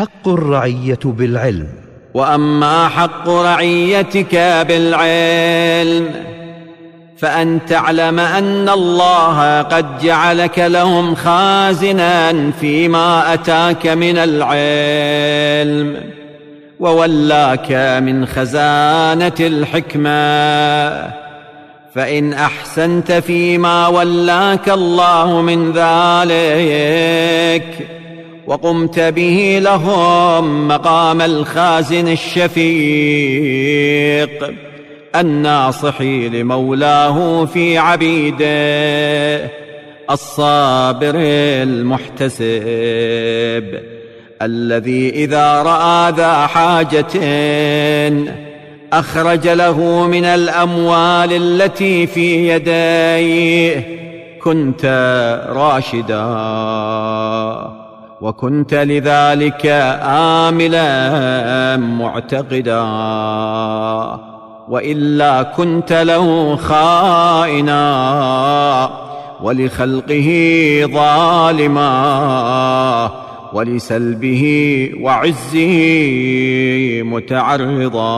حق الرعية بالعلم. وأما حق رعيتك بالعلم فأن تعلم أن الله قد جعلك لهم خازنا فيما أتاك من العلم وولاك من خزانة الحكمة. فإن أحسنت فيما ولاك الله من ذلك وقمت به لهم مقام الخازن الشفيق الناصح لمولاه في عبيده الصابر المحتسب الذي إذا رأى ذا حاجة أخرج له من الأموال التي في يديه كنت راشدا. وكنت لذلك آملا معتقدا. وإلا كنت له خائنا ولخلقه ظالما ولسلبه وعزه متعرضا.